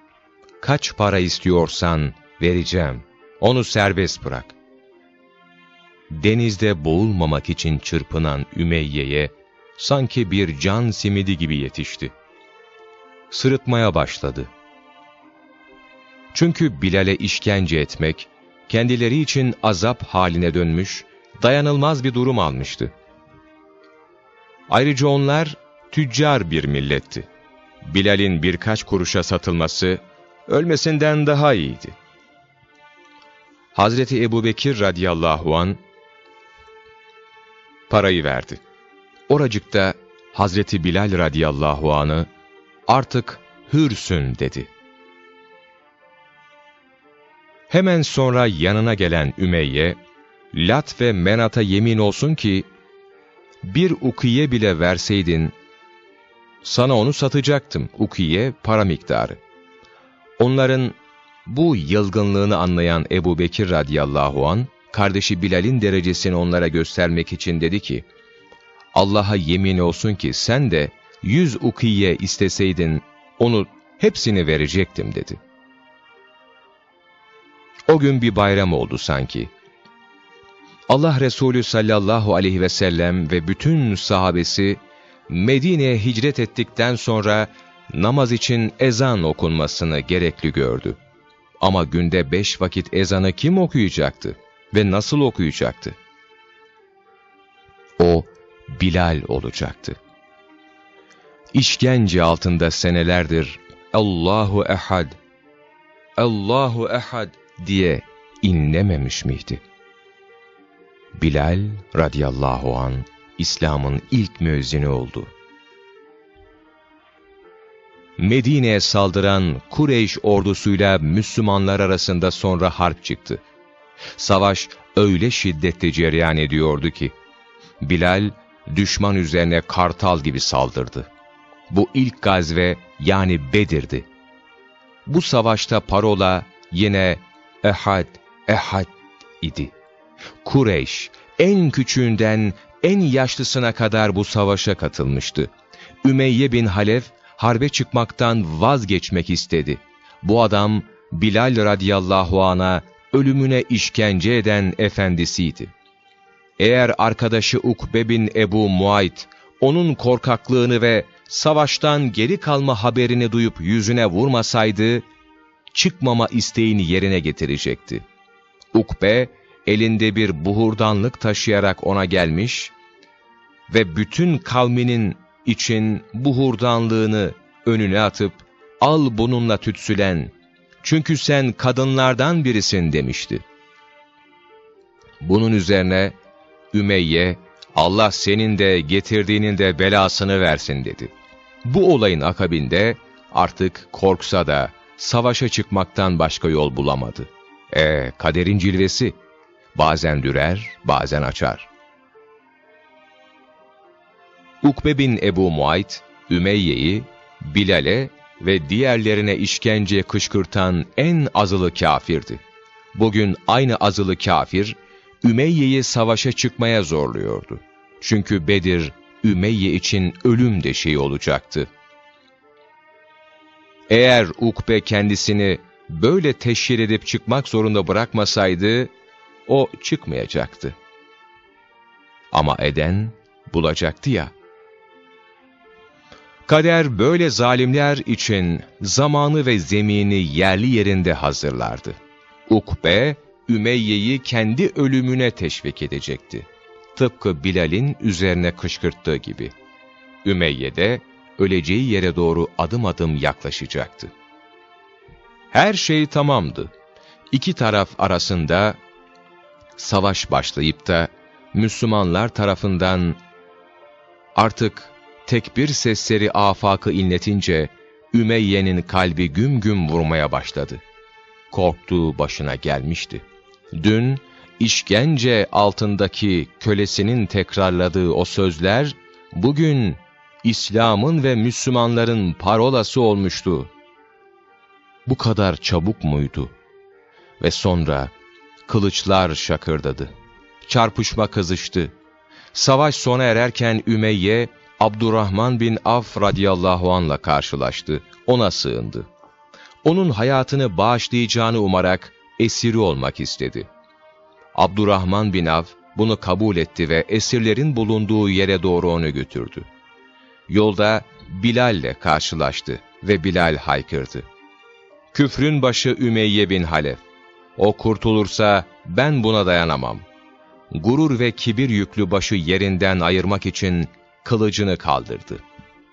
Kaç para istiyorsan vereceğim. Onu serbest bırak. Denizde boğulmamak için çırpınan Ümeyye'ye sanki bir can simidi gibi yetişti. Sırıtmaya başladı. Çünkü Bilal'e işkence etmek, kendileri için azap haline dönmüş, dayanılmaz bir durum almıştı. Ayrıca onlar tüccar bir milletti. Bilal'in birkaç kuruşa satılması, ölmesinden daha iyiydi. Hazreti Ebubekir radıyallahu an parayı verdi. Oracıkta Hazreti Bilal radıyallahu anı artık hürsün dedi. Hemen sonra yanına gelen Ümeyye, Lat ve Menat'a yemin olsun ki, bir ukiye bile verseydin, sana onu satacaktım, ukiye para miktarı. Onların bu yılgınlığını anlayan Ebu Bekir radıyallahu an kardeşi Bilal'in derecesini onlara göstermek için dedi ki, Allah'a yemin olsun ki sen de yüz ukiye isteseydin, onu hepsini verecektim dedi. O gün bir bayram oldu sanki. Allah Resulü sallallahu aleyhi ve sellem ve bütün sahabesi Medine'ye hicret ettikten sonra namaz için ezan okunmasını gerekli gördü. Ama günde beş vakit ezanı kim okuyacaktı ve nasıl okuyacaktı? O, Bilal olacaktı. İşkence altında senelerdir Allahu Ehad, Allahu Ehad diye inlememiş miydi? Bilal radıyallahu an İslam'ın ilk müezzini oldu. Medine'ye saldıran Kureyş ordusuyla Müslümanlar arasında sonra harp çıktı. Savaş öyle şiddetli cereyan ediyordu ki, Bilal düşman üzerine kartal gibi saldırdı. Bu ilk gazve yani Bedir'di. Bu savaşta parola yine Ehad, Ehad idi. Kureyş en küçüğünden en yaşlısına kadar bu savaşa katılmıştı. Ümeyye bin Halef harbe çıkmaktan vazgeçmek istedi. Bu adam Bilal radıyallahu ana ölümüne işkence eden efendisiydi. Eğer arkadaşı Ukbe bin Ebu Muayt onun korkaklığını ve savaştan geri kalma haberini duyup yüzüne vurmasaydı, çıkmama isteğini yerine getirecekti. Ukbe, elinde bir buhurdanlık taşıyarak ona gelmiş ve bütün kavminin için buhurdanlığını önüne atıp, al bununla tütsülen, çünkü sen kadınlardan birisin demişti. Bunun üzerine Ümeyye, Allah senin de getirdiğinin de belasını versin dedi. Bu olayın akabinde artık korksa da savaşa çıkmaktan başka yol bulamadı. E kaderin cilvesi, bazen dürer, bazen açar. Ukbe bin Ebu Muayt, Ümeyye'yi, Bilal'e ve diğerlerine işkence kışkırtan en azılı kafirdi. Bugün aynı azılı kafir, Ümeyye'yi savaşa çıkmaya zorluyordu. Çünkü Bedir, Ümeyye için ölüm deşeği olacaktı. Eğer Ukbe kendisini böyle teşhir edip çıkmak zorunda bırakmasaydı, o çıkmayacaktı. Ama eden bulacaktı ya. Kader böyle zalimler için zamanı ve zemini yerli yerinde hazırlardı. Ukbe, Ümeyye'yi kendi ölümüne teşvik edecekti. Tıpkı Bilal'in üzerine kışkırttığı gibi. Ümeyye de öleceği yere doğru adım adım yaklaşacaktı. Her şey tamamdı. İki taraf arasında savaş başlayıp da Müslümanlar tarafından artık tekbir sesleri afakı inletince Ümeyye'nin kalbi güm güm vurmaya başladı. Korktuğu başına gelmişti. Dün işkence altındaki kölesinin tekrarladığı o sözler bugün İslam'ın ve Müslümanların parolası olmuştu. Bu kadar çabuk muydu? Ve sonra kılıçlar şakırdadı. Çarpışma kızıştı. Savaş sona ererken Ümeyye, Abdurrahman bin Avf radıyallahu anla karşılaştı. Ona sığındı. Onun hayatını bağışlayacağını umarak esiri olmak istedi. Abdurrahman bin Avf bunu kabul etti ve esirlerin bulunduğu yere doğru onu götürdü. Yolda Bilal ile karşılaştı ve Bilal haykırdı. Küfrün başı Ümeyye bin Halef. O kurtulursa ben buna dayanamam. Gurur ve kibir yüklü başı yerinden ayırmak için kılıcını kaldırdı.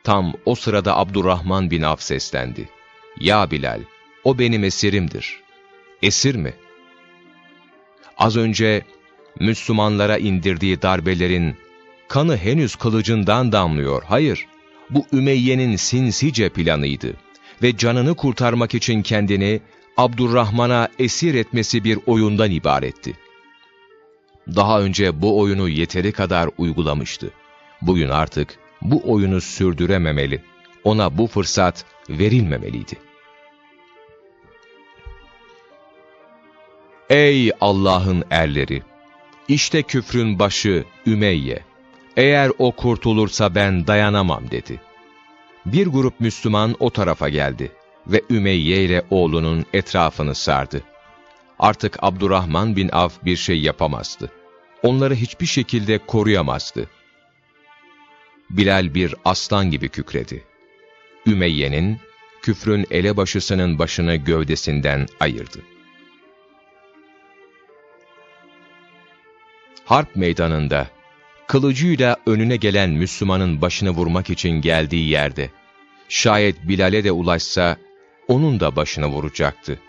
Tam o sırada Abdurrahman bin Avf seslendi. Ya Bilal, o benim esirimdir. Esir mi? Az önce Müslümanlara indirdiği darbelerin kanı henüz kılıcından damlıyor. Hayır, bu Ümeyye'nin sinsice planıydı ve canını kurtarmak için kendini Abdurrahman'a esir etmesi bir oyundan ibaretti. Daha önce bu oyunu yeteri kadar uygulamıştı. Bugün artık bu oyunu sürdürememeli. Ona bu fırsat verilmemeliydi. Ey Allah'ın erleri! İşte küfrün başı Ümeyye. Eğer o kurtulursa ben dayanamam dedi. Bir grup Müslüman o tarafa geldi ve Ümeyye ile oğlunun etrafını sardı. Artık Abdurrahman bin Avf bir şey yapamazdı. Onları hiçbir şekilde koruyamazdı. Bilal bir aslan gibi kükredi. Ümeyye'nin, küfrün elebaşısının başını gövdesinden ayırdı. Harp meydanında, kılıcıyla önüne gelen Müslümanın başını vurmak için geldiği yerde, şayet Bilal'e de ulaşsa, onun da başını vuracaktı.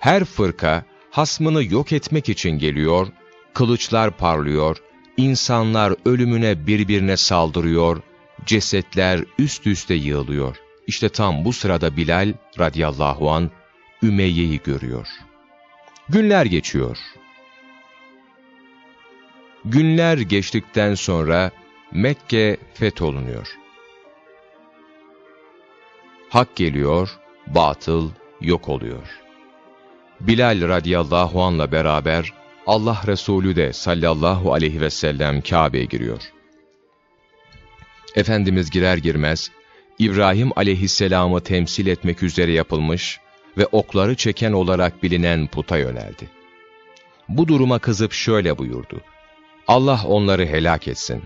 Her fırka, hasmını yok etmek için geliyor, kılıçlar parlıyor, insanlar ölümüne birbirine saldırıyor, cesetler üst üste yığılıyor. İşte tam bu sırada Bilal radıyallahu an Ümeyye'yi görüyor. Günler geçiyor. Günler geçtikten sonra Mekke fetholunuyor. Hak geliyor, batıl yok oluyor. Bilal radıyallahu anla beraber Allah Resulü de sallallahu aleyhi ve sellem Kabe'ye giriyor. Efendimiz girer girmez, İbrahim aleyhisselamı temsil etmek üzere yapılmış ve okları çeken olarak bilinen puta yöneldi. Bu duruma kızıp şöyle buyurdu. Allah onları helak etsin.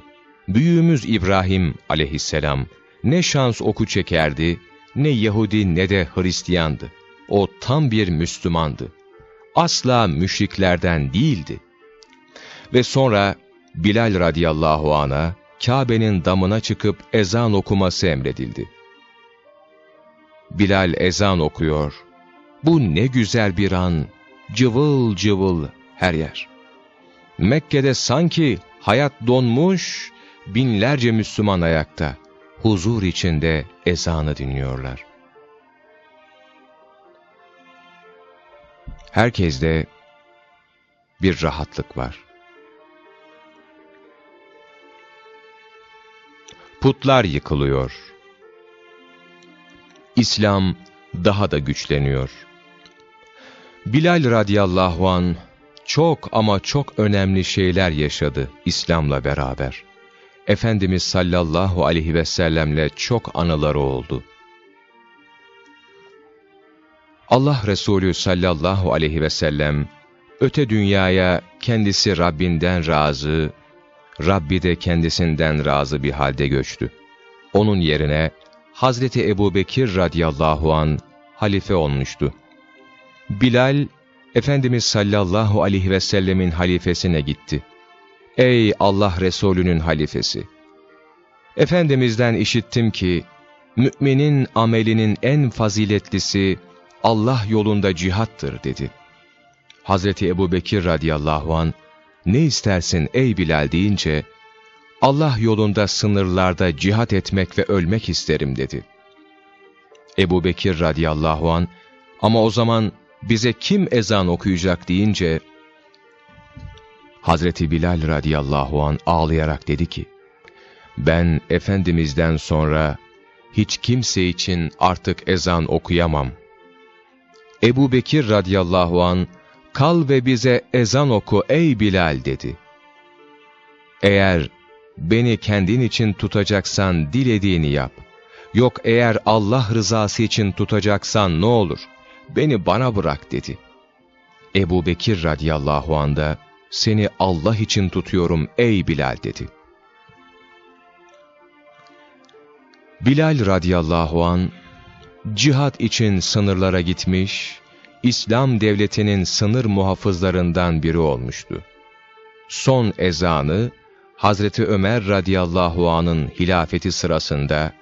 Büyüğümüz İbrahim aleyhisselam ne şans oku çekerdi, ne Yahudi ne de Hristiyandı. O tam bir Müslümandı. Asla müşriklerden değildi. Ve sonra Bilal radıyallahu ana Kabe'nin damına çıkıp ezan okuması emredildi. Bilal ezan okuyor. Bu ne güzel bir an, cıvıl cıvıl her yer. Mekke'de sanki hayat donmuş, binlerce Müslüman ayakta, huzur içinde ezanı dinliyorlar. Herkeste bir rahatlık var. Putlar yıkılıyor. İslam daha da güçleniyor. Bilal radıyallahu an çok ama çok önemli şeyler yaşadı İslam'la beraber. Efendimiz sallallahu aleyhi ve sellemle çok anıları oldu. Allah Resulü sallallahu aleyhi ve sellem, öte dünyaya kendisi Rabbinden razı, Rabbi de kendisinden razı bir halde göçtü. Onun yerine Hazreti Ebu Bekir radıyallahu an halife olmuştu. Bilal, Efendimiz sallallahu aleyhi ve sellemin halifesine gitti. Ey Allah Resulü'nün halifesi! Efendimizden işittim ki, müminin amelinin en faziletlisi Allah yolunda cihattır dedi. Hazreti Ebu Bekir radıyallahu an ne istersin ey Bilal deyince, Allah yolunda sınırlarda cihat etmek ve ölmek isterim dedi. Ebu Bekir radıyallahu an ama o zaman bize kim ezan okuyacak deyince, Hazreti Bilal radıyallahu an ağlayarak dedi ki, ben Efendimiz'den sonra hiç kimse için artık ezan okuyamam. Ebu Bekir radıyallahu an kal ve bize ezan oku ey Bilal dedi. Eğer beni kendin için tutacaksan dilediğini yap. Yok eğer Allah rızası için tutacaksan ne olur? Beni bana bırak dedi. Ebu Bekir radıyallahu anda seni Allah için tutuyorum ey Bilal dedi. Bilal radıyallahu an cihat için sınırlara gitmiş, İslam devletinin sınır muhafızlarından biri olmuştu. Son ezanı Hazreti Ömer radıyallahu anın hilafeti sırasında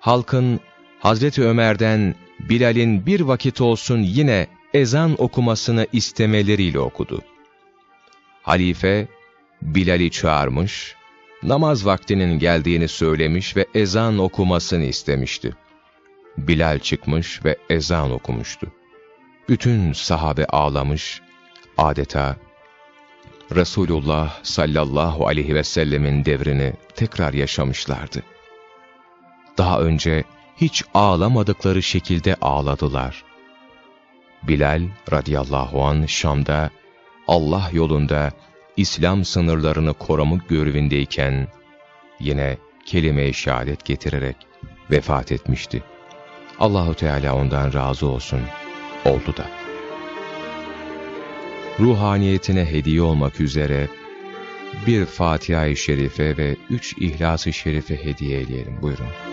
halkın Hazreti Ömer'den Bilal'in bir vakit olsun yine ezan okumasını istemeleriyle okudu. Halife Bilal'i çağırmış, namaz vaktinin geldiğini söylemiş ve ezan okumasını istemişti. Bilal çıkmış ve ezan okumuştu. Bütün sahabe ağlamış, adeta Resulullah sallallahu aleyhi ve sellemin devrini tekrar yaşamışlardı. Daha önce hiç ağlamadıkları şekilde ağladılar. Bilal radıyallahu an Şam'da Allah yolunda İslam sınırlarını korumak görevindeyken yine kelime-i şehadet getirerek vefat etmişti. Allahu Teala ondan razı olsun. Oldu da. Ruhaniyetine hediye olmak üzere bir Fatiha-i Şerife ve üç İhlas-ı Şerife hediye eyleyelim. Buyurun.